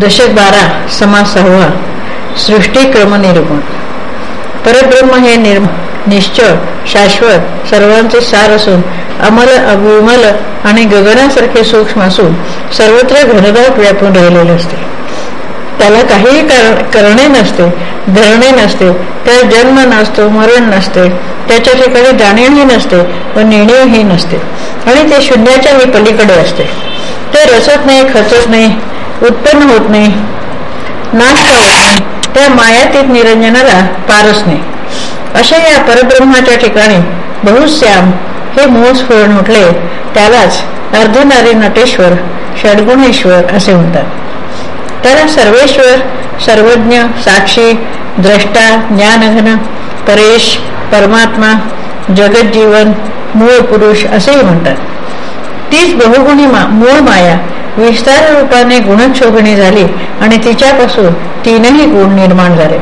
दशक बारा समास सहावा सृष्टी क्रमनिरूपण परब्रह्म हे निर्म निश्चळ शाश्वत सर्वांचे सार असून अमल अविमल आणि गगनासारखे सूक्ष्म असून सर्वत्र घनदाट व्यापून राहिलेले असते. त्याला काहीही करणे नसते धरणे नसते त्याला जन्म नसतो मरण नसते त्याच्या ठिकाणी जाणीवही नसते व निर्णयही नसते. आणि ते शून्याच्याही पलीकडे असते. ते रसत नाही खचत नाही उत्पन्न होत नाही. नाश होत नाही? त्या मायातीत निरंजनाला पारच नाही. अशा या परब्रह्माच्या ठिकाणी बहुश्याम हे मूळ स्फुरण उठले त्यालाच अर्धनारी नटेश्वर षडगुणेश्वर असे म्हणतात. त्याला सर्वेश्वर सर्वज्ञ साक्षी द्रष्टा ज्ञानघन परेश परमात्मा जगज्जीवन मूळ पुरुष असेही म्हणतात. तीच बहुगुणी मा मूळ माया विस्तार रूपाने गुणक्षोभणी झाली आणि तिच्यापासून तीनही गुण निर्माण झाले.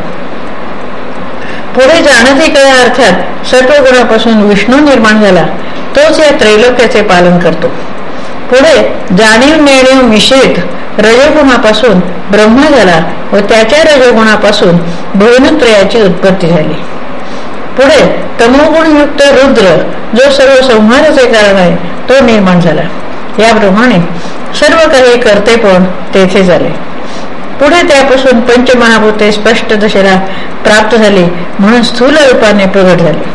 पुढे जाणती कळ्या अर्थात सर्व गुणापासून विष्णू निर्माण झाला तोच या त्रैलोक्याचे पालन करतो. पुढे जाणीव नेणीव मिश्रित रजगुणापासून ब्रह्मा झाला व त्याच्या रजगुणापासून भुवनत्रयाची उत्पत्ती झाली. पुढे तमोगुणयुक्त रुद्र जो सर्व संहाराचे कारण आहे तो निर्माण झाला. याप्रमाणे सर्व काही करते पण तेथे झाले. पुढे त्यापासून पंचमहाभूते स्पष्ट दशेला प्राप्त झाली म्हणून स्थूल रूपाने प्रगट झाली.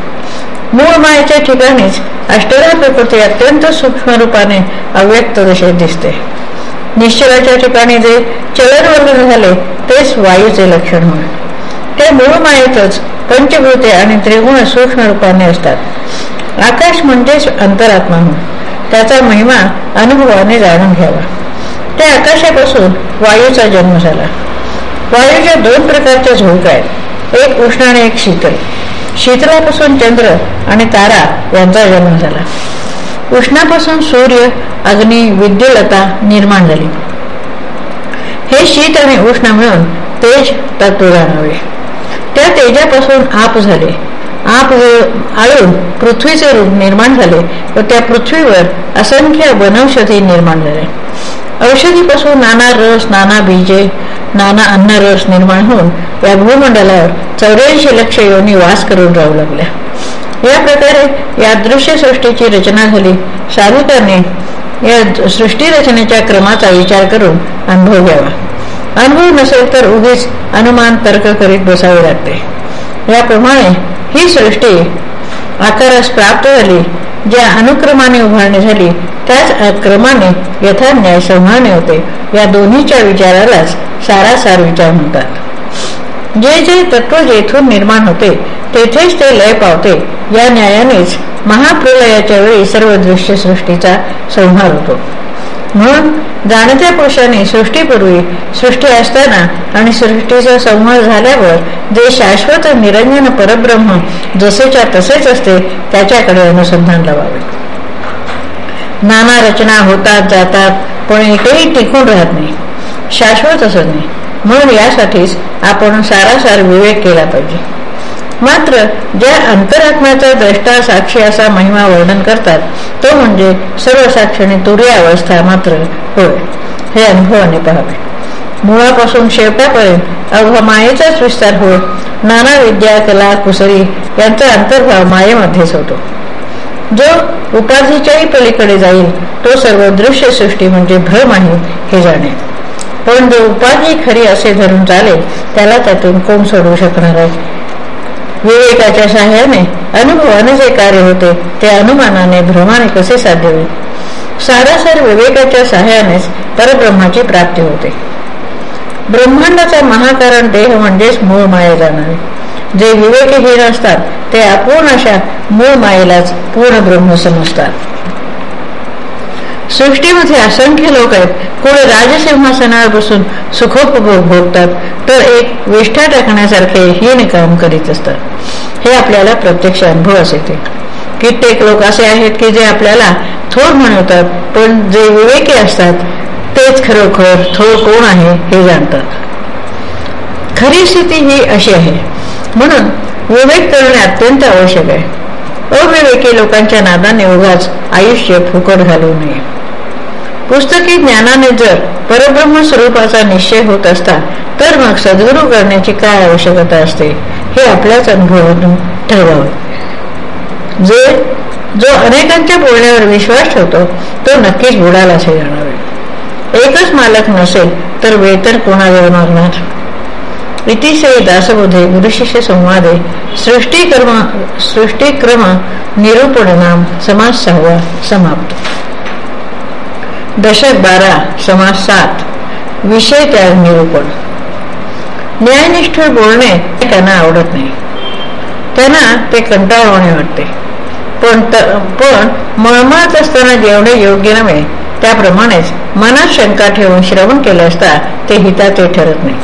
मूळ मायेच्या ठिकाणीच अष्टरा प्रकृती अत्यंत सूक्ष्म रूपाने अव्यक्त दशेत दिसते. निश्चलाच्या ठिकाणी जे चलनवर्धन झाले तेच वायूचे लक्षण होय. त्या मूळ मायेतच पंचभूते आणि त्रिगुण सूक्ष्म रूपाने असतात. आकाश म्हणजेच अंतरात्मा होय. त्याचा महिमा अनुभवाने जाणून घ्यावा. त्या आकाशापासून वायूचा जन्म झाला. वायूच्या दोन प्रकारच्या झोक आहेत. एक उष्ण आणि एक शीतल. शीतलापासून चंद्र आणि तारा यांचा जन्म झाला. उष्णापासून सूर्य अग्नी विद्युलता निर्माण झाली. हे शीत आणि उष्ण मिळून तेज तत्व जाणवले त्या तेजापासून आप झाले. आप आळून पृथ्वीचे रूप निर्माण झाले व त्या पृथ्वीवर असंख्य वनौषधी निर्माण झाले. औषधीपासून नाना रस नाना बीजे नाना अन्न रस निर्माण होऊन या भूमंडलावर चौऱ्याऐंशी लक्ष योनी वास करून राहू लागल्या. या प्रकारे या दृश्य सृष्टीची रचना झाली. साधकांनी या सृष्टी रचनेच्या क्रमाचा विचार करून अनुभव घ्यावा. अनुभव नसेल तर उगीच अनुमान तर्क करीत बसावे लागते. याप्रमाणे ही सृष्टी आकारास प्राप्त झाली ज्या अनुक्रमाने उभारणी झाली त्याच क्रमाने यथान्याय संभाळणे होते. या दोन्हीच्या विचारालाच सारासार विचार म्हणतात. जे जे तत्व जेथून निर्माण होते तेथेच ते लय पावते या न्यायानेच महाप्रलयाच्या वेळी सर्व दृश्य सृष्टीचा संहार होतो. म्हणून जाणत्या पुरुषाने सृष्टीपूर्वी सृष्टी असताना आणि सृष्टीचा संहार झाल्यावर जे शाश्वत निरंजन परब्रह्म जसेच्या तसेच असते त्याच्याकडे अनुसंधान लावावे. नाना रचना होतात जातात पण एकही टिकून राहत नाही. शाश्वत असत नाही. म्हणून यासाठीच आपण सारासार विवेक केला पाहिजे. मात्र ज्या अंतरात्म्याचा द्रष्टा साक्षी असा महिमा वर्णन करतात तो म्हणजे सर्व साक्षीने तुरी अवस्था मात्र होय. हे अनुभवाने पाहावे. मुळापासून शेवटापर्यंत अवघ मायेचाच विस्तार होय नाना विद्या कला कुसरी यांचा अंतर्भाव मायेमध्येच होतो. जो उपाधीच्याही पलीकडे जाईल तो सर्व दृश्य सृष्टी म्हणजे भ्रम आहे हे जाणे. पण जो उपाधी खरी असे धरून चालेल त्याला त्यातून कोण सोडवू शकणार आहे? विवेकाच्या सहाय्याने अनुभवाने जे कार्य होते. ते अनुमानाने भ्रमाने कसे साध्य होईल? सारासर विवेकाच्या साह्यानेच परब्रह्माची प्राप्ती होते. ब्रह्मांडाचा महाकारण देह म्हणजेच मूळ माये जाणारे. जे विवेकहीन असतात ते अपूर्ण अशा मूळ मायेलाच पूर्ण ब्रह्म समजतात. सृष्टीमध्ये असंख्य लोक आहेत कोणी राजसिंहासनावर बसून सुखोपभोग भोगतात तर एक विष्ठा टाकण्यासारखे हीन काम करीत असतात. हे आपल्याला प्रत्यक्ष अनुभव येते कित्येक लोक असे आहेत की जे आपल्याला थोर म्हणवतात पण जे विवेकी असतात तेच खरोखर थोर कोण आहे हे जाणतात. खरी स्थिती ही अशी आहे. म्हणून विवेक करणे अत्यंत आवश्यक आहे. अविवेकी लोकांच्या नादाने उगाच आयुष्य फुकट घालू नये. पुस्तकी ज्ञानाने जर परब्रह्म स्वरूपाचा निश्चय होत असता तर मग सद्गुरू करण्याची काय आवश्यकता असते? हे आपल्याच अनुभवातून ठरवावे. जे जो अनेकांच्या बोलण्यावर विश्वास ठेवतो तो नक्कीच बुडाला असे जाणावे. एकच मालक नसेल तर वेतन कोणाजवळ मागणार? इतिश्री दासबोधे गुरुशिष्य संवादे सृष्टीकर्म सृष्टीक्रम निरूपण नाम समाज सहावा समाप्त. दशक बारा समाज सात. विषय त्या निरूपण. न्यायनिष्ठ बोलणे त्यांना आवडत नाही. त्यांना ते कंटाळवाणे वाटते. पण पण मळमळत असताना जेवढे योग्य नव्हे त्याप्रमाणेच मनात शंका ठेवून श्रवण केले असता ते हिताचे ठरत नाही.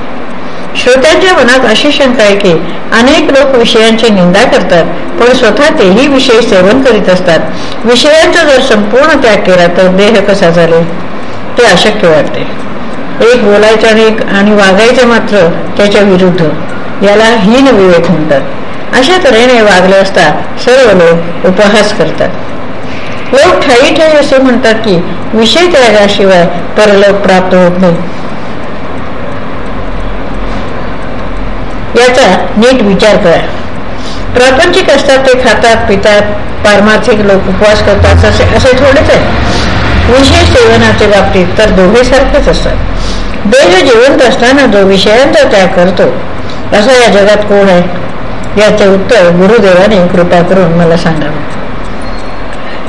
श्रोत्यांच्या मनात अशी शंका आहे की अनेक लोक विषयांची निंदा करतात पण स्वतः तेही विषय सेवन करीत असतात. विषयांचा जर संपूर्ण त्याग केला तर देह कसा चालेल? ते अशक्य वाटते. एक बोलायचे आणि आणि मात्र त्याच्या विरुद्ध. याला हीन विवेक म्हणतात. अशा तऱ्हेने वागले असता सर्व लोक उपहास करतात. लोक ठाई ठाई असे म्हणतात की विषय त्यागाशिवाय परलोक प्राप्त होत नाही. याचा नीट विचार करा. प्रापंचिक असतात ते खातात पितात पारमार्थिक लोक उपवास करतात असे असे थोडेच आहे विशेष सेवनाच्या बाबतीत तर दोघे सारखेच असतात. देह जिवंत असताना जो विषयांचा त्याग करतो असा या जगात कोण आहे? याचे उत्तर गुरुदेवाने कृपा करून मला सांगावं.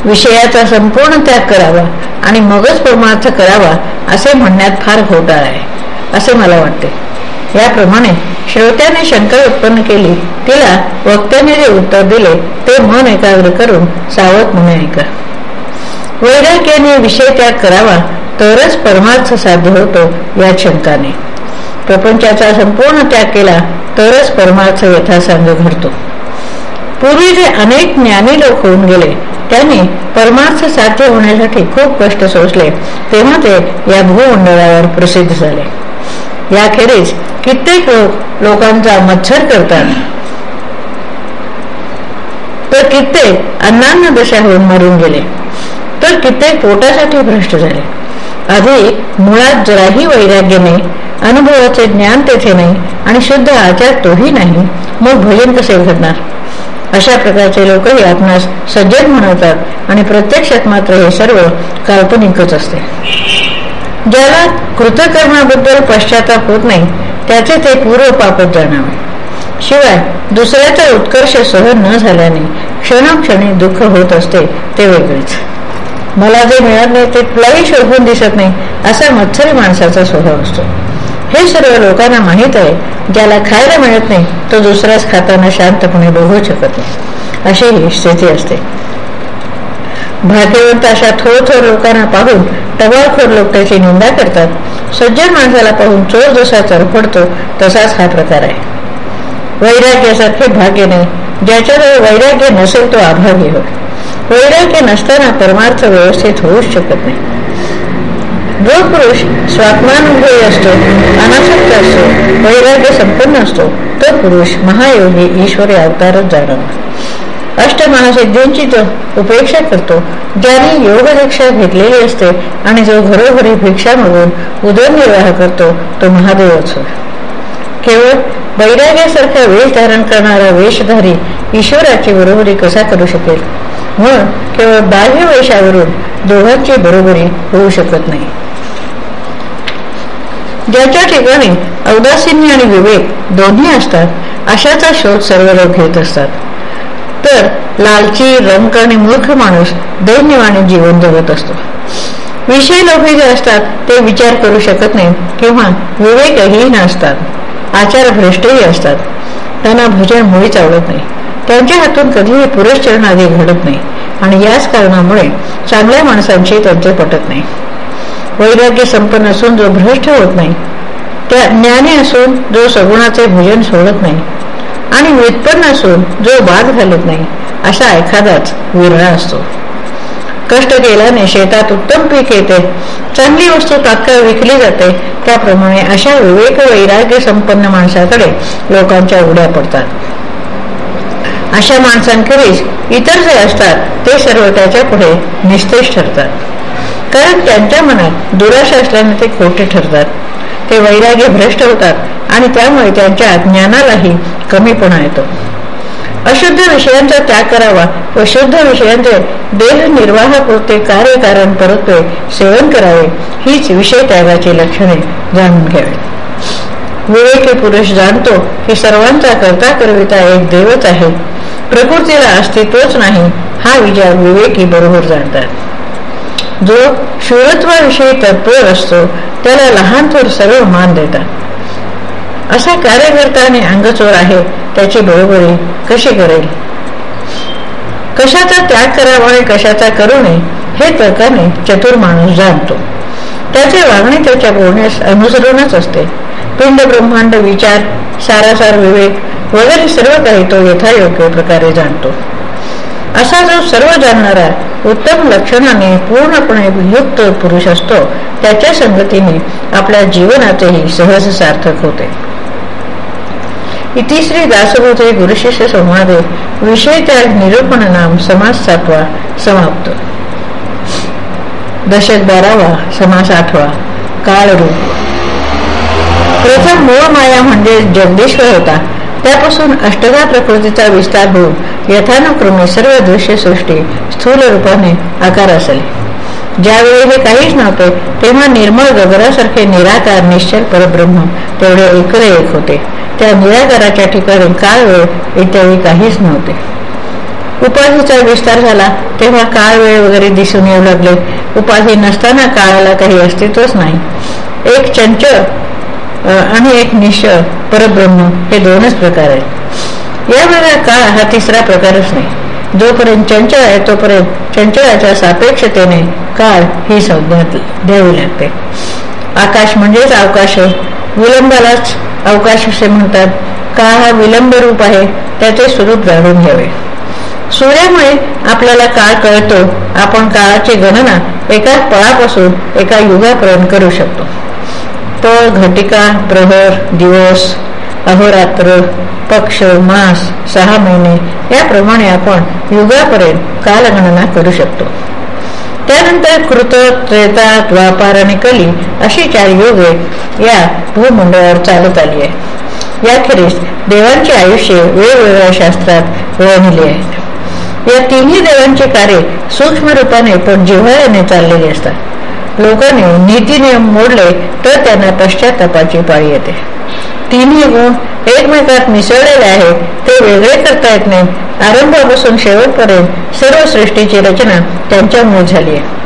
विषयाचा संपूर्ण त्याग करावा आणि मगच परमार्थ करावा असे म्हणण्यात फार घोटाळा आहे असे मला वाटते. याप्रमाणे श्रोत्याने शंका उत्पन्न केली. तिला वक्त्याने जे उत्तर दिले ते मन एकाग्र करून सावध म्हणून ऐका. वैराग्याने विषय त्याग करावा तरच परमार्थ साध्य होतो या शंकाने. प्रपंचाचा संपूर्ण त्याग केला तरच परमार्थ यथासांग घडतो. पूर्वी जे अनेक ज्ञानी लोक होऊन गेले त्यांनी परमार्थ साध्य होण्यासाठी खूप कष्ट सोसले तेव्हा ते या भूमंडळावर प्रसिद्ध झाले. याखेरीज कित्येक लोक लोकांचा मच्छर करतात तर कित्येक अन्नान्न दशा होऊन मरून गेले. तर कित्येक पोटासाठी भ्रष्ट झाले. आधी मुळात जराही वैराग्य नाही अनुभवाचे ज्ञान तेथे नाही आणि शुद्ध आचार तोही नाही. मग भजन कसे घडणार अशा प्रकारचे लोकही आपणास सज्जन म्हणवतात आणि प्रत्यक्षात मात्र हे सर्व काल्पनिकच असते. ज्याला कृतकर्माबद्दल पश्चाताप होत नाही त्याचे ते पूर्व पापच जाणावे. शिवाय दुसऱ्याचा उत्कर्ष सहन न झाल्याने क्षणोक्षणी दुःख होत असते ते वेगळेच. मला जे मिळत नाही ते तुलाही शोभून दिसत नाही असा मत्सरी माणसाचा स्वभाव असतो. हे सर्व लोकांना माहीत आहे ज्याला खायला मिळत नाही तो दुसऱ्याच खाताना शांतपणे बघू शकत नाही. अशी ही स्थिती असते. भाग्यवंत अशा थोर थोर लोकांना पाहून टवाळखोर लोक त्याची निंदा करतात. सज्जन माणसाला पाहून चोर जसा चरफडतो तसाच हा प्रकार आहे. वैराग्यासारखे भाग्य नाही. ज्याच्याजवळ वैराग्य नसेल तो अभागी होय वैराग्य नसताना परमार्थ व्यवस्थित होऊच शकत नाही. जो पुरुष स्वात्मानुभवी असतो अनासक्त असतो वैराग्य संपन्न असतो तो पुरुष महायोगी ईश्वरी अवतारच जाणवतो. अष्टमहासिद्धींची जो उपेक्षा करतो. ज्याने योग दीक्षा घेतलेली असते आणि जो घरोघरी भिक्षा मागून उदरनिर्वाह करतो तो महादेवच होय केवळ बैराग्यासारखा वेश धारण करणारा वेशधारी ईश्वराची बरोबरी कसा करू शकेल? म्हणून केवळ बाह्य वेशावरून दोघांची बरोबरी होऊ शकत नाही. ज्याच्या ठिकाणी औदासीन्य आणि विवेक दोन्ही असतात अशाचा शोध सर्व लोक घेत असतात. तर लालची रंक आणि मूर्ख माणूस दैन्यवाने जीवन जगत असतो. विषय लोभे जे असतात ते विचार करू शकत नाही किंवा विवेकही नसतात. आचार भ्रष्टही असतात. त्यांना भजन मुळीच आवडत नाही. त्यांच्या हातून कधीही पुरस्चरण आधी घडत नाही. आणि याच कारणामुळे चांगल्या माणसांशी त्यांचे पटत नाही. वैराग्य संपन्न असून जो भ्रष्ट होत नाही त्या ज्ञानी असून जो सगुणाचे भजन सोडत नाही आणि व्युत्पन्न असून जो बाग घालत नाही असा एखादाच विरळा असतो. कष्ट केल्याने शेतात उत्तम पीक येते. चांगली वस्तू तात्काळ विकली जाते. त्याप्रमाणे अशा विवेक वैराग्य संपन्न माणसाकडे लोकांच्या उड्या पडतात. अशा माणसांखेरीज इतर जे असतात ते सर्व त्याच्या पुढे निस्तेज ठरतात. कारण त्यांच्या मनात दुराशा असल्याने ते खोटे ठरतात. ते वैराग्य भ्रष्ट होतात. आणि त्यामुळे त्यांच्या ज्ञानालाही कमीपणा येतो. अशुद्ध विषयांचा त्याग करावा व शुद्ध विषयांचे देह निर्वाहापुरते कार्यकारण परत्वे सेवन करावे हीच विषय त्यागाची लक्षणे जाणून घ्यावी. विवेकी पुरुष जाणतो की सर्वांचा करता करविता एक देवच आहे. प्रकृतीला अस्तित्वच नाही हा विचार विवेकी बरोबर जाणतात. जो शूरत्वाविषयी तत्पर असतो त्याला लहान थोर सर्व मान देतात. असा कार्यकर्ता आणि अंगचोर आहे त्याची बरोबरी कशी करेल? कशाचा त्याग करावा आणि कशाचा करू नये हे तर्काने चतुर माणूस जाणतो. त्याचे वागणे त्याच्या बोलण्यास अनुसरूनच असते. पिंड ब्रह्मांड विचार सारासार विवेक वगैरे सर्व काही तो यथायोग्य प्रकारे जाणतो. असा जो सर्व जाणणारा उत्तम लक्षणाने पूर्णपणे युक्त पुरुष असतो त्याच्या संगतीने आपल्या जीवनातही सहज सार्थक होते. इतिश्री दासभूते गुरुशिष्य संवादे विषय त्या निरूपण नाम समास सातवा समाप्त. दशक बारावा समास आठवा काळरूप. प्रथम मूळ माया म्हणजे जगदीश्वर होता. त्यापासून अष्टगा प्रकृतीचा विस्तार होऊन यथानुक्रमे सर्व दृश्य सृष्टी स्थूल रूपाने आकार असले. ज्यावेळी हे काहीच नव्हते तेव्हा निर्मळ गगरासारखे निराकार निश्चल परब्रह्म तेवढे एकले एक होते. त्या निराकाराच्या ठिकाणी काळ वेळ इत्यादी काहीच नव्हते. उपाधीचा विस्तार झाला तेव्हा काळ वेळ वगैरे दिसून येऊ लागले. उपाधी नसताना काळाला काही अस्तित्वच नाही. एक चंचल आणि एक निश्चळ परब्रह्म हे दोनच प्रकार आहेत. या काळ हा तिसरा प्रकारच नाही. जोपर्यंत चंचल आहे तोपर्यंत चंचळाच्या सापेक्षतेने काळ ही संज्ञा द्यावी लागते. आकाश म्हणजेच अवकाश विलंबालाच अवकाश असे म्हणतात. काळ हा विलंब रूप आहे त्याचे स्वरूप जाणून घ्यावे. सूर्यामुळे आपल्याला काळ कळतो. आपण काळाची गणना एका पळापासून एका युगापर्यंत करू शकतो. तळ घटिका प्रहर दिवस अहोरात्र पक्ष मास सहा महिने याप्रमाणे आपण युगापर्यंत कालगणना करू शकतो. त्यानंतर कृत त्रेता द्वापार आणि कली अशी चार योगे या भूमंडळावर चालत आली आहे याखेरीज देवांचे आयुष्य वेगवेगळ्या शास्त्रात वर्णिले आहेत या तिन्ही देवांची कार्य सूक्ष्म रूपाने पण जिव्हाळ्याने चाललेली असतात. लोकांनी नीतीनियम मोडले तर त्यांना पश्चातापाची पाळी येते. तिन्ही गुण एकमेकात मिसळलेले आहेत ते वेगळे करता येत नाही. आरंभापासून शेवटपर्यंत सर्व सृष्टीची रचना त्यांच्यामुळे झाली आहे.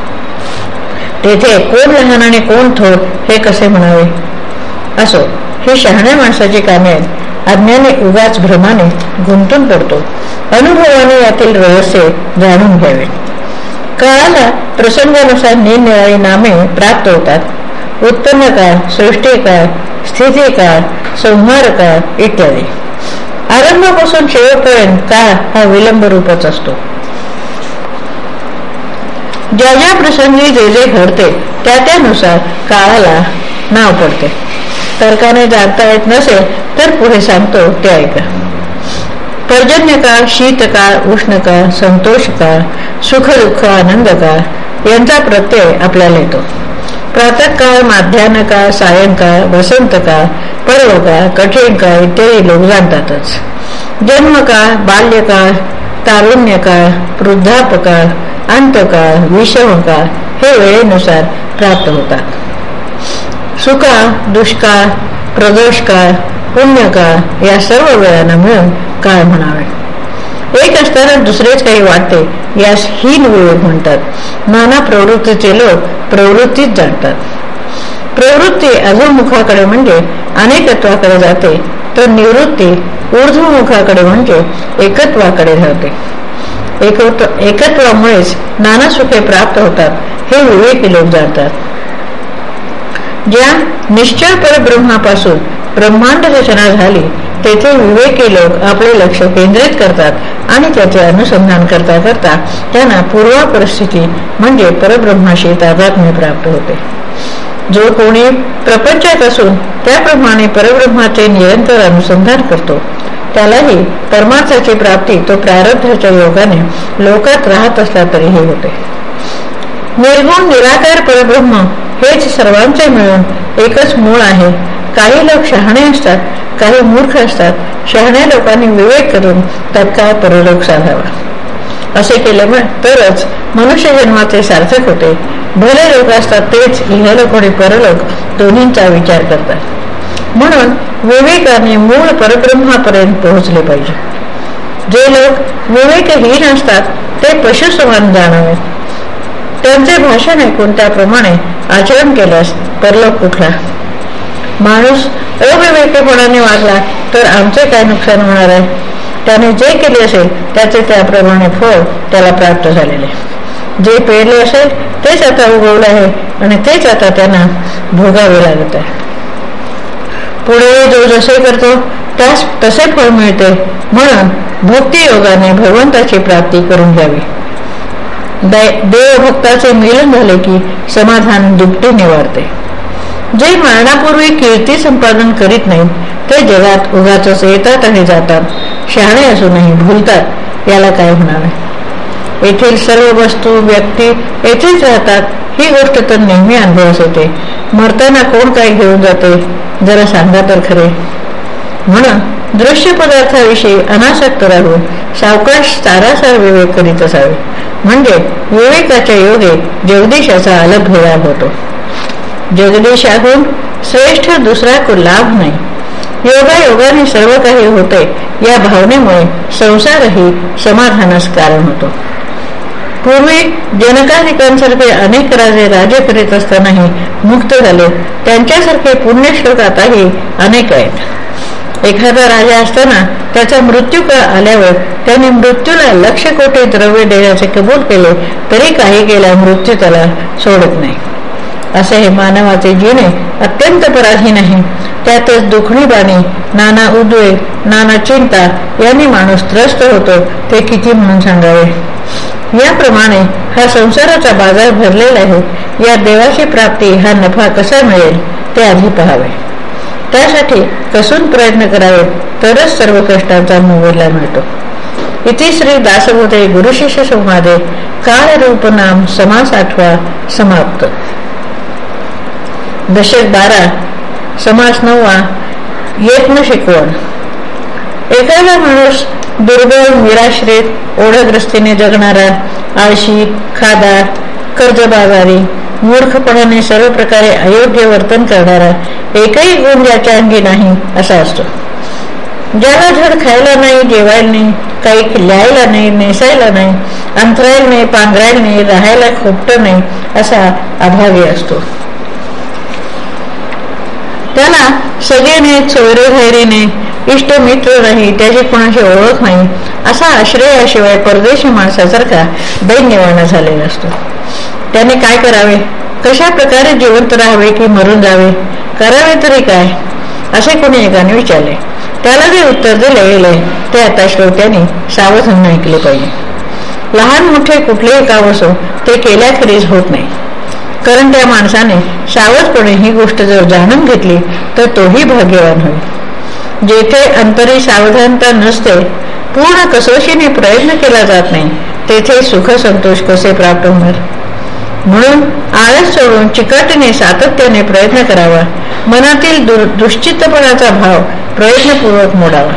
तेथे कोण लहान आणि कोण थोर हे कसे म्हणावे? असो हे शहाण्या माणसाची कामे आहेत. अज्ञाने उगाच भ्रमाने गुंतून पडतो. अनुभवाने यातील रहस्य जाणून घ्यावे. काळाला प्रसंगानुसार निरनिराळी नामे प्राप्त होतात. उत्पन्न काळ सृष्टी काळ स्थिती काळ संहार काळ इत्यादी. आरंभापासून शेवटपर्यंत काळ हा विलंब रूपच असतो. ज्या ज्या प्रसंगी जे जे घडते त्या त्यानुसार काळाला नाव पडते. तर्काने जाणता येत नसेल तर पुढे सांगतो ते ऐका. पर्जन्य काळ शीतकाळ उष्णकाळ संतोष काळ सुख दुःख आनंद काळ यांचा प्रत्यय आपल्याला येतो. प्रातःकाळ माध्यान्ह काळ सायंकाळ वसंत काळ पर्व काळ कठीण काळ इत्यादी लोक जाणतातच. जन्मकाळ बाल्यकाळ तारुण्यकाळ वृद्धापकाळ अंतकाळ विषमकाळ हे वेळेनुसार प्राप्त होतात. सुकाळ दुष्काळ प्रदोषकाळ पुण्यकाळ या सर्व वेळांना मिळून काय म्हणावे? एक असताना दुसरेच काही वाटते यास हीन विवेक म्हणतात. नाना प्रवृत्तीचे लोक प्रवृत्तीच जाणतात प्रवृत्ती अधोमुखाकडे म्हणजे अनेकत्वाकडे जाते तर निवृत्ती ऊर्ध्वमुखाकडे म्हणजे एकत्वाकडे राहते एकत्वामुळेच नाना सुखे प्राप्त होतात हे विवेकी लोक जाणतात. ज्या निश्चय परब्रह्मापासून ब्रह्मांड रचना झाली तेथे विवेकी लोक आपले लक्ष केंद्रित करतात आणि त्याचे अनुसंधान करता करता त्यांना पूर्व परिस्थिती म्हणजे परब्रह्माशी तादात्म्य प्राप्त होते. जो कोणी प्रपंचात असून त्याप्रमाणे परब्रह्माचे निरंतर अनुसंधान करतो त्यालाही परमार्थाची प्राप्ती तो प्रारब्धाच्या योगाने लोकात राहत असला तरीही होते. निर्गुण निराकार परब्रह्म हेच सर्वांचे मिळून एकच मूळ आहे काही लोक शहाणे असतात काही मूर्ख असतात. शहाण्या लोकांनी विवेक करून तत्काळ परलोक साधावा. असे केले तरच मनुष्य जन्माचे सार्थक होते. भले लोक असतात तेच इहलोक आणि परलोक दोन्हींचा विचार करतात. म्हणून विवेकाने मूळ परब्रह्मापर्यंत पोहोचले पाहिजे. जे लोक विवेकहीन असतात ते पशु समान जाणावेत त्यांचे भाषण ऐकून त्याप्रमाणे आचरण केल्यास परलोक कुठला? माणूस अविवेकपणाने वागला तर आमचे काय नुकसान होणार आहे? त्याने जे केले असेल त्याचे त्याप्रमाणे फळ त्याला प्राप्त झालेले. जे पेरले असेल तेच आता उगवलं आहे आणि तेच आता त्यांना भोगावे लागत आहे. पुढे जो जसे करतो त्यास तसे फळ मिळते. म्हणून भक्तियोगाने भगवंताची प्राप्ती करून घ्यावी. देवभक्ताचे मिलन झाले की समाधान दुपटीने वाढते. जे मरणापूर्वी कीर्ती संपादन करीत नाहीत ते जगात उगाच येतात आणि जातात. शहाणे असूनही भूलतात याला काय होणार नाही येथील सर्व वस्तू व्यक्ती येथेच राहतात ही गोष्ट तर नेहमी अनुभवास होते मरताना कोण काय घेऊन जाते? जरा सांगा तर खरे. म्हणून दृश्य पदार्थाविषयी अनासक्त राहून सावकाश सारासार विवेक करीत असावे. म्हणजे विवेकाच्या योगे जगदीशाचा अलग लाभ होतो. जगदीशाहून श्रेष्ठ दुसरा को लाभ नाही. योगायोगाने सर्व काही होते. या भावनेमुळे संसारही समाधानास कारण होतो. पूर्वी जनकाधिकांसारखे अनेक राजे राजे करीत असतानाही मुक्त झाले. त्यांच्यासारखे पुण्यश्लोक आताही अनेक आहेत. एखादा राजा असताना त्याचा मृत्यू काळ आल्यावर त्याने मृत्यूला लक्ष कोटी द्रव्य देण्याचे कबूल केले तरी काही केला मृत्यू त्याला सोडत नाही. असे हे मानवाचे जीणे अत्यंत पराधीन आहे. त्यातच दुखणी बाणी नाना उद्वेग नाना चिंता यांनी माणूस त्रस्त होतो ते किती म्हणून सांगावे? याप्रमाणे हा संसाराचा बाजार भरलेला आहे. या देवाची प्राप्ती हा नफा कसा मिळेल ते आधी पहावे. त्यासाठी कसून प्रयत्न करावे तरच सर्व कष्टांचा मोबदला मिळतो. इथे श्री दासबोधे गुरुशिष्य संवादे काळ रूप नाम समास आठवा समाप्त. दशक बारा समास नववा न शिकवण. एखादा माणूस दुर्बळ निराश्रित ओढग्रस्तीने जगणारा आळशी खादार कर्जबाजारी मूर्खपणाने सर्व प्रकारे अयोग्य वर्तन करणारा एकही गुण ज्याच्या अंगी नाही असा असतो. ज्याला झड खायला नाही जेवायला नाही काही लिहायला नाही नेसायला नाही अंतरायला नाही पांघरायला नाही राहायला खोपट नाही असा अभावी असतो. त्याला सगळेने चोरे धैर्यने इष्ट मित्र नाही त्याची कोणाशी ओळख नाही. असा आश्रयाशिवाय परदेशी माणसासारखा दैन्यवाना झालेला असतो. त्याने काय करावे? कशा प्रकारे जिवंत राहावे की मरून जावे? करावे तरी काय? असे कोणी एकाने विचारले. त्याला जे उत्तर दिले गेले ते आता श्रोत्याने सावधान ऐकले पाहिजे. लहान मोठे कुठलेही काम असो ते केल्याखेरीज होत नाही. कारण त्या माणसाने सावधपणे ही गोष्ट जर जाणून घेतली तर तोही भाग्यवान होईल. जेथे अंतरी सावधानता नसते पूर्ण कसोशीने प्रयत्न केला जात नाही तेथे सुख संतोष कसे प्राप्त होणार? म्हणून आळस सोडून चिकटीने सातत्याने प्रयत्न करावा. मनातील दुश्चित्तपणाचा भाव प्रयत्नपूर्वक मोडावा.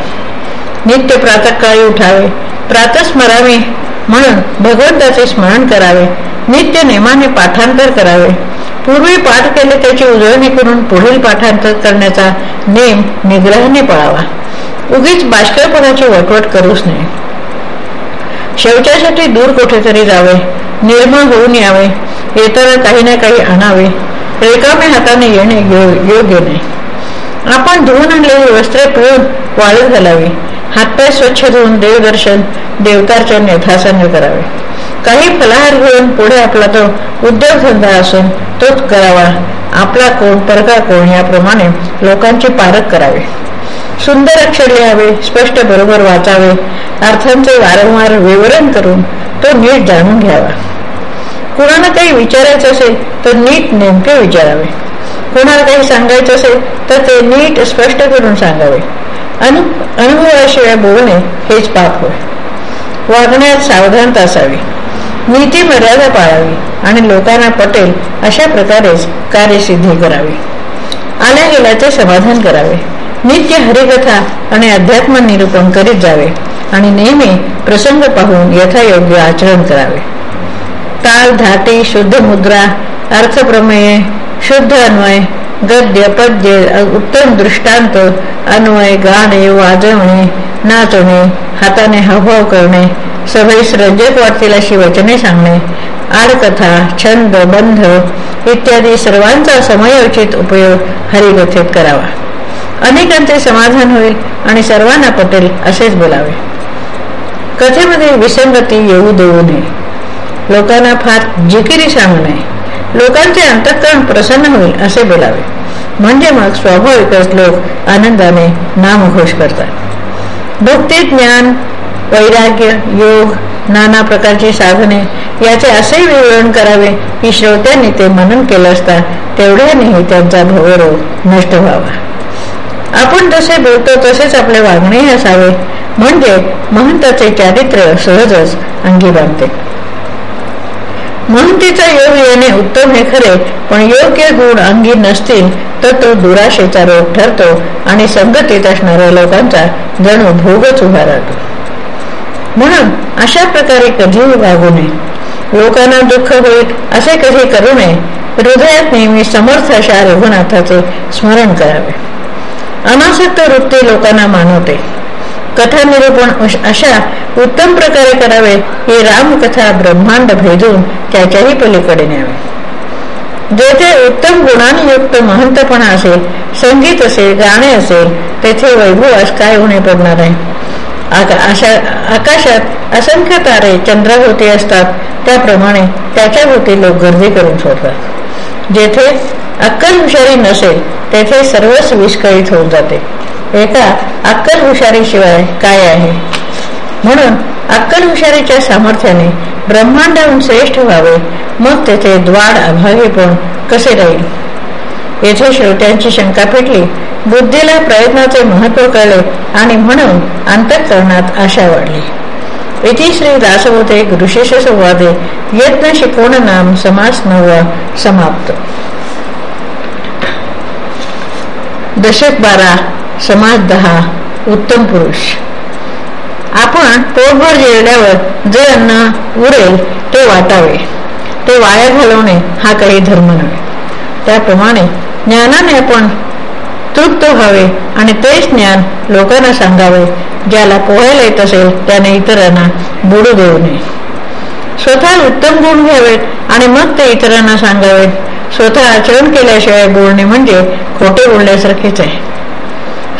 नित्य प्रातकाळी उठावे. प्रातस्मरावे म्हणून भगवंताचे स्मरण करावे नित्य नेमाने पाठांतर करावे. पूर्वी पाठ केले त्याची उजळणी करून पुढील पाठांतर करण्याचा नेम निग्रहाने पळावा. उगीच बाष्करपणाची वटवट करूच नये. शौचासाठी दूर कुठेतरी जावे निर्मळ होऊन यावे येताना काही ना काही आणावे रेकामे हाताने येणे योग्य नाही. आपण धुवून आणलेली वस्त्रे पिळून वाळत घालावी. हातपाय स्वच्छ धुवून देवदर्शन देवतार्चन नेथासाने करावे. काही फलाहार घेऊन पुढे आपला तो उद्योगधंदा असून तोच करावा. आपला कोण परका कोण याप्रमाणे लोकांचे पारख करावे. सुंदर अक्षर लिहावे स्पष्ट बरोबर वाचावे. अर्थांचे वारंवार विवरण करून तो नीट जाणून घ्यावा. कुणाला काही विचारायचं असेल तर नीट नेमके विचारावे. कुणाला काही सांगायचं असेल तर ते नीट स्पष्ट करून सांगावे. अनुभवाशिवाय बोलणे हेच पाप होय. वागण्यात सावधानता असावी. नीती मर्यादा पाळावी आणि लोकांना पटेल अशा प्रकारेच कार्यसिद्धी करावी. आल्या गेल्याचे समाधान करावे. नित्य हरिकथा आणि अध्यात्म निरूपण करीत जावे आणि नेहमी प्रसंग पाहून यथायोग्य आचरण करावे. ताल धाटी शुद्ध मुद्रा अर्थप्रमेय शुद्ध अन्वय गद्य पद्य उत्तम दृष्टांत अन्वय गाणे वाजवणे नाचणे हाताने हावभाव करणे सभेस रंजक वाटतील अशी वचने सांगणे आडकथा छंद बंध इत्यादी सर्वांचा समयोचित उपयोग हरिकथेत करावा. अनेकांचे समाधान होईल आणि सर्वांना पटेल असेच बोलावे. कथेमध्ये विसंगती येऊ देऊ नये. लोकांना फार जिकिरी सांगू नये. लोकांचे अंतकरण प्रसन्न होईल असे बोलावे. म्हणजे मग स्वाभाविकच लोक आनंदाने नामघोष करतात. भक्ती ज्ञान वैराग्य योग नाना प्रकारची साधने याचे असे विवरण करावे की श्रोत्यांनी ते मनन केलं असता तेवढ्यानेही त्यांचा भवरोग नष्ट व्हावा. आपण जसे बोलतो तसेच आपले वागणेही असावे. म्हणजे महंताचे चारित्र्य सहजच अंगी बांधते. म्हणून तिचा योग येणे उत्तम हे खरे पण योग्य गुण अंगी नसतील तर तो दुराशेचा रोग ठरतो आणि संगतीत असणाऱ्या लोकांचा जणू भोगच उभा राहतो. म्हणून अशा प्रकारे कधीही वागू नये. लोकांना दुःख होईल असे कधी करू नये हृदयात नेहमी समर्थ अशा रघुनाथाचे स्मरण करावे. अनासक्त वृत्ती लोकांना मानवते. कथा निरूपण अशा उत्तम प्रकारे करावे ही रामकथा ब्रह्मांड भेदून त्याच्याही पलीकडे न्यावे. जेथे उत्तम गुणांयुक्त महंतपणा असेल संगीत असेल गाणे असेल तेथे वैभवास काय होणे पडणार आहे? आकाशात असंख्य तारे चंद्राभोवती असतात त्याप्रमाणे त्याच्या भोवती लोक गर्दी करून सोडतात. जेथे अक्कल हुशारी नसेल तेथे सर्वच विस्कळीत होऊन जाते. एका अक्कल हुशारीशिवाय काय आहे? म्हणून अक्कल हुशारीच्या सामर्थ्याने ब्रह्मांडाहून श्रेष्ठ व्हावे मग तेथे द्वाड अभावी पण कसे राहील? येथे श्रोत्यांची शंका पेटली बुद्धीला प्रयत्नाचे महत्त्व कळले आणि म्हणून अंतःकरणात आशा वाढली. इति श्री दासबोधे ऋषेश संवादे यत्न शिकवण नाम समास नववा समाप्त. दशक बारा समाज दहा उत्तम पुरुष. आपण पोटभर जेवल्यावर जे अन्न उरेल ते वाटावे. ते वाया घालवणे हा काही धर्म नव्हे. त्याप्रमाणे ज्ञानाने आपण तृप्त व्हावे आणि तेच ज्ञान लोकांना सांगावे ज्याला पोहायला येत असेल त्याने इतरांना बुडू देऊ नये. स्वतः उत्तम गुण घ्यावेत आणि मग ते इतरांना सांगावेत स्वतः आचरण केल्याशिवाय बोलणे म्हणजे खोटे बोलण्यासारखेच आहे.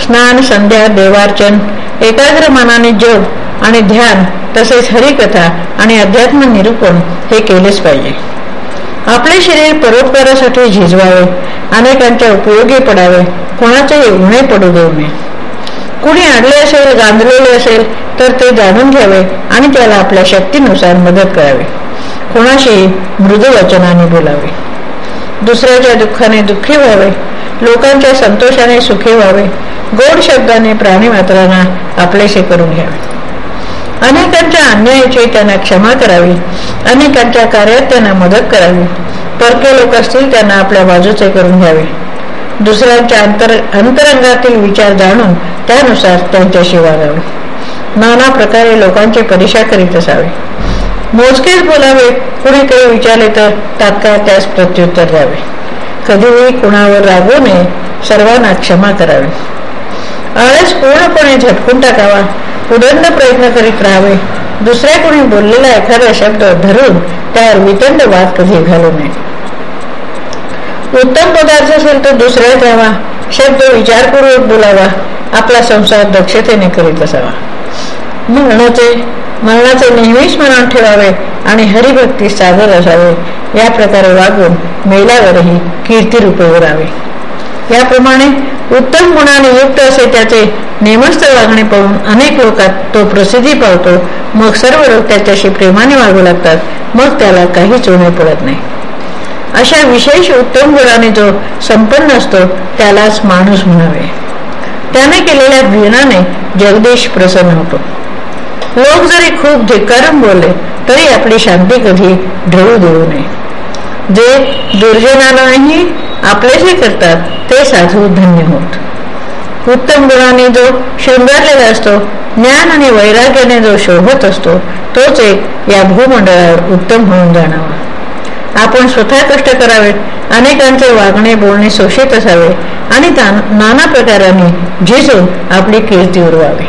स्नान संध्या देवार्चन एकाग्र मनाने जग आणि ध्यान तसेच हरिकथा आणि अध्यात्म निरूपण हे केलेच पाहिजे. आपले शरीर परोपकारासाठी झिजवावे अनेकांच्या उपयोगी पडावे कोणाचेही उणे पडू देऊ नये. कुणी अडले असेल गांधलेले असेल तर ते जाणून घ्यावे आणि त्याला आपल्या शक्तीनुसार मदत करावी. कोणाशी मृदू वचनाने बोलावे. दुसऱ्याच्या दुःखाने दुःखी व्हावे लोकांच्या संतोषाने सुखी व्हावे. गोड शब्दाने प्राणी मात्रांना आपलेसे करून घ्यावे. अनेकांच्या अन्यायाची त्यांना क्षमा करावी. अनेकांच्या कार्यात त्यांना मदत करावी. परके लोक असतील त्यांना आपल्या बाजूचे करून घ्यावे. दुसऱ्यांच्या अंतर अंतरंगातील विचार जाणून त्यानुसार त्यांच्याशी वागावे. नाना प्रकारे लोकांची परीक्षा करीत असावे. मोजकेच बोलावे कुणी काही विचारले तर तात्काळ त्यास प्रत्युत्तर द्यावे. कधीही कुणावर रागू नये. सर्वांना क्षमा करावी. आळस पूर्णपणे झटकून टाकावा. उदंड प्रयत्न करीत राहावे. दुसऱ्या कोणी बोललेला एखादा शब्द धरून त्यावर वितंड वाद कधी घालू नये. उत्तम पदार्थ असेल तर दुसऱ्या द्यावा. शब्द विचारपूर्वक बोलावा. आपला संसार दक्षतेने करीत असावा मरणाचे मरणाचे नेहमीच स्मरण ठेवावे आणि हरिभक्ती सादर असावे. या प्रकारे वागून मेल्यावरही कीर्ती उरावे. याप्रमाणे उत्तम गुणाने युक्त असे त्याचे नेमस्त वागणे पाहून अनेक लोकात तो प्रसिद्धी पावतो. मग सर्व लोक त्याच्याशी प्रेमाने वागू लागतात. मग त्याला काहीच उणे पडत नाही. अशा विशेष उत्तम गुणाने जो संपन्न असतो त्यालाच माणूस म्हणावे. त्याने केलेल्या ज्ञानाने जगदीश प्रसन्न होतो. लोक जरी खूप धिक्कारम बोलले तरी आपली शांती कधी ढळू देऊ नये. जे दुर्जनालाही आपलेसे करतात ते साधू धन्य होत. उत्तम गुणाने जो शृंगारलेला असतो ज्ञान आणि वैराग्याने जो शोभत असतो तोच एक या भूमंडळावर उत्तम होऊन जाणावा. आपण स्वतः कष्ट करावेत अनेकांचे वागणे बोलणे शोषित असावे आणि नाना प्रकाराने झिजून आपली कीर्ती उरवावी.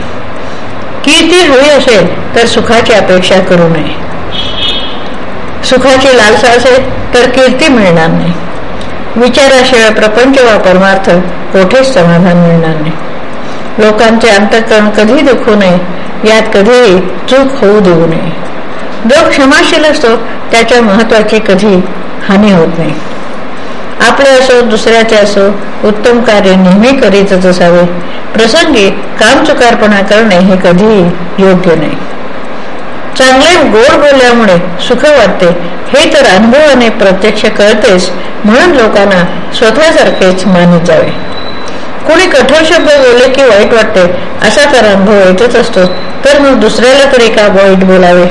कीर्ती हवी असेल तर सुखाची अपेक्षा करू नये. सुखाची लालसा असेल तर कीर्ती मिळणार नाही. विचाराशिवाय प्रपंच वा परमार्थ कोठेच समाधान मिळणार नाही. लोकांचे अंतकरण कधी दुखू नये यात कधीही चूक होऊ देऊ नये. जो क्षमाशील असतो त्याच्या महत्वाची कधी हानी होत नाही. आपले असो दुसऱ्याचे असो उत्तम कार्य नेहमी करीतच असावे. प्रसंगी कामचुकारपणा करणे हे कधीही योग्य नाही. चांगले गोड बोलल्यामुळे सुख वाटते. हे तर अनुभवाने प्रत्यक्ष कळतेच म्हणून लोकांना स्वतःसारखेच मानित जावे. कोणी कठोर शब्द बोलले की वाईट वाटते असा तर अनुभव येतच असतो. तर मग दुसऱ्याला तरी का वाईट बोलावे?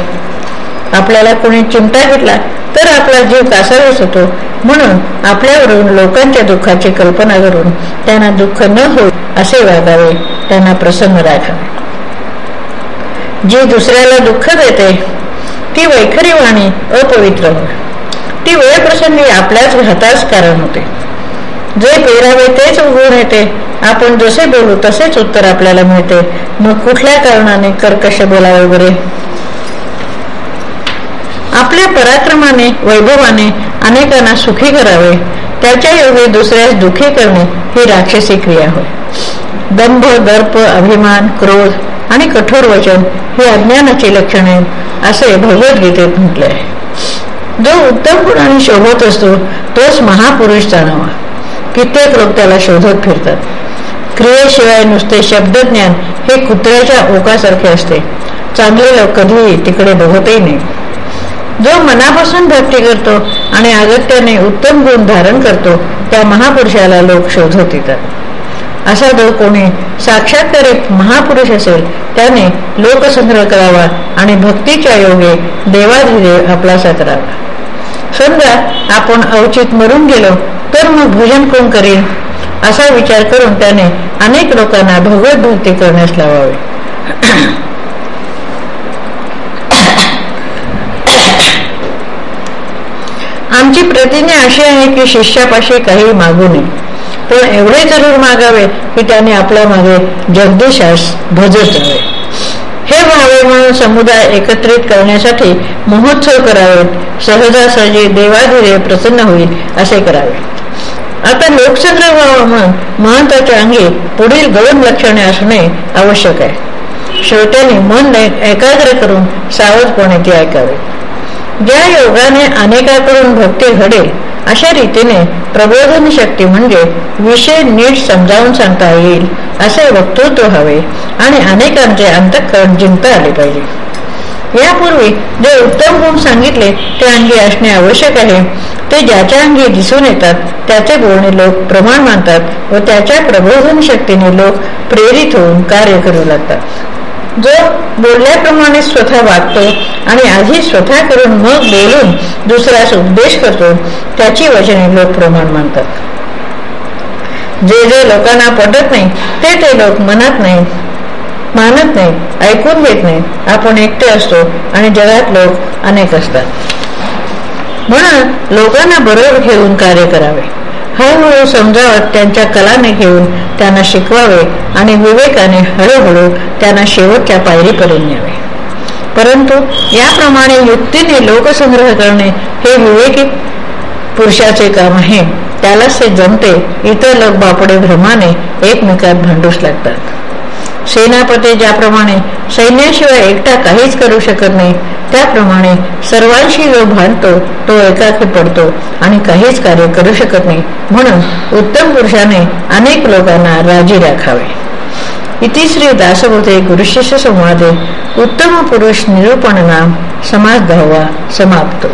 आपल्याला कोणी चिमटा घेतला तर आपला जीव कासावीस होतो. म्हणून आपल्यावरून लोकांच्या दुःखाची कल्पना करून त्यांना दुःख न होईल असे वागावे त्यांना प्रसन्न राखावे जी दुसऱ्याला दुःख देते ती वैखरी वाणी अपवित्र होय. ती वेळप्रसंगी आपल्याच घाताच कारण होते. जे पेरावे तेच उगवून येते. आपण जसे बोलू तसेच उत्तर आपल्याला मिळते. मग कुठल्या कारणाने कर्कश बोलावे बरे? आपल्या पराक्रमाने वैभवाने अनेकांना सुखी करावे. त्याच्या योगे दुसऱ्यास दुखी करणे ही राक्षसी क्रिया होय. दंभ दर्प अभिमान क्रोध आणि कठोर वचन ही अज्ञानाची लक्षणे असे भगवद्गीतेत म्हटले आहे जो उत्तम गुणाने शोभत असतो तोच महापुरुष जाणावा. कित्येक लोक त्याला शोधत फिरतात. क्रियेशिवाय नुसते शब्दज्ञान हे कुत्र्याच्या ओकासारखे असते. चांगले लोक कधीही तिकडे बघतही नाही. जो मनापासून भक्ती करतो आणि अगत्याने उत्तम गुण धारण करतो त्या महापुरुषाला लोक शोधत येतात असा जो कोणी साक्षात्कारित महापुरुष असेल त्याने लोकसंग्रह करावा आणि भक्तीच्या योगे देवाधिदेव आपलासा करावा समजा आपण अवचित मरून गेलो तर मग भोजन कोण करेल? असा विचार करून त्याने अनेक लोकांना भगवत भक्ती करण्यास लावावे. आमची प्रतिज्ञा अशी आहे की शिष्यापाशी काही मागू नये. पण एवढे जरूर मागावे की त्याने आपल्या मागे जगदीशास भजत जावे हे व्हावे म्हणून समुदाय एकत्रित करण्यासाठी महोत्सव करावेत. सहजासहजी देवाधिरे प्रसन्न होईल असे करावे. आता लोकचंद्र व्हावा म्हणून महत्त्वाच्या अंगी पुढील दोन लक्षणे असणे आवश्यक आहे. श्रोत्याने मन एकाग्र करून सावधपणे ती ऐकावे. ज्या योगाने अनेकाकडून भक्ती घडेल अशा रीतीने प्रबोधन शक्ती म्हणजे विषय नीट समजावून सांगता येईल असे वक्तृत्व हवे आणि अनेकांचे अंतःकरण जिंकता आले पाहिजे. यापूर्वी जे उत्तम गुण सांगितले ते अंगी असणे आवश्यक आहे. ते ज्याच्या अंगी दिसून येतात त्याचे बोलणे लोक प्रमाण मानतात व त्याच्या प्रबोधन शक्तीने लोक प्रेरित होऊन कार्य करू लागतात. जो बोलल्याप्रमाणे स्वतः वागतो आणि आधी स्वतः करून मग बोलून दुसऱ्यास उपदेश करतो त्याची वचने लोक प्रमाण मानतात. जे जे लोकांना पटत नाही ते ते लोक मनात नाही मानत नाही ऐकून घेत नाही. आपण एकटे असतो आणि जगात लोक अनेक असतात. म्हणून लोकांना बरोबर घेऊन कार्य करावे. हळूहळू समजावत त्यांच्या कलाने घेऊन त्यांना शिकवावे आणि विवेकाने हळूहळू त्यांना शेवटच्या पायरीपर्यंत न्यावे. परंतु याप्रमाणे युक्तीने लोकसंग्रह करणे हे विवेकी पुरुषाचे काम आहे. त्यालाच ते जमते इतर लोक बापडे भ्रमाने एकमेकात भांडूस लागतात. सेनापती ज्याप्रमाणे सैन्याशिवाय एकटा काहीच करू शकत नाही. त्याप्रमाणे सर्वांशी जो भांडतो तो एकाकी पडतो आणि काहीच कार्य करू शकत नाही. म्हणून उत्तम पुरुषाने अनेक लोकांना राजी राखावे. इतिश्री दासबोधे गुरुशिष्य संवादे. उत्तम पुरुष निरूपण नाम समाज दहावा समाप्तो.